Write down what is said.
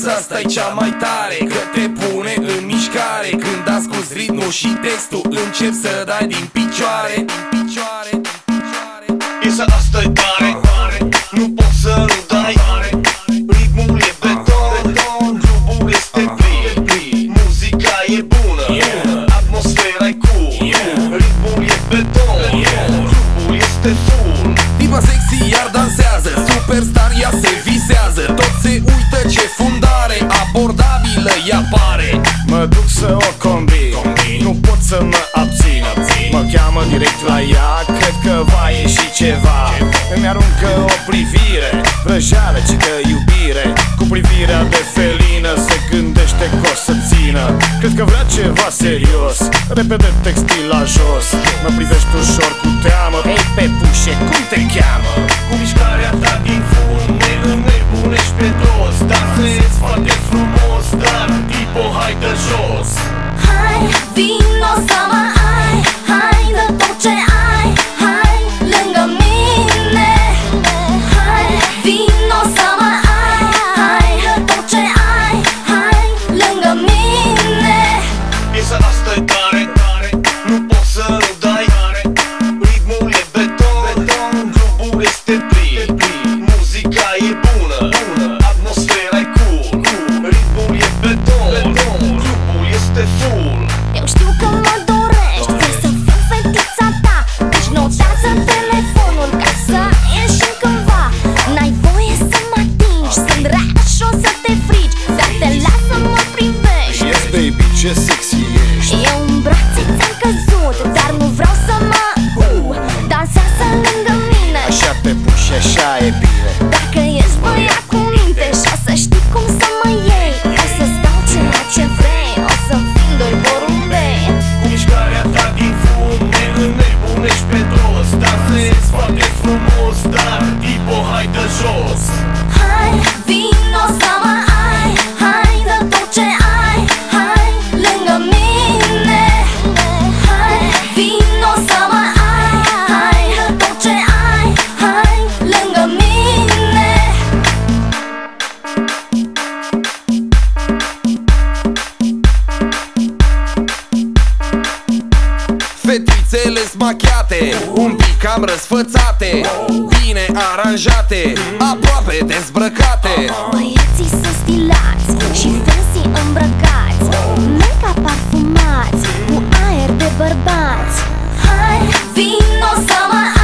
viteză, asta e cea mai tare Că te pune în mișcare. Când asculti ritmul și textul Încep să dai din picioare. să o combin, combin. Nu pot să mă abțin, abțin Mă cheamă direct la ea Cred că va ieși ceva Ce? Îmi aruncă o privire Vrăjeală, ci că iubire Cu privirea de felină Se gândește că o să țină Cred că vrea ceva serios Repede textil la jos Mă privești ușor cu teamă Ei, pe pușe, cum te cheamă? be machiate Un pic cam răsfățate Bine aranjate Aproape dezbrăcate. Băieții sunt stilați Și fancy îmbrăcați Mega parfumați Cu aer de bărbați. Hai, vino să mă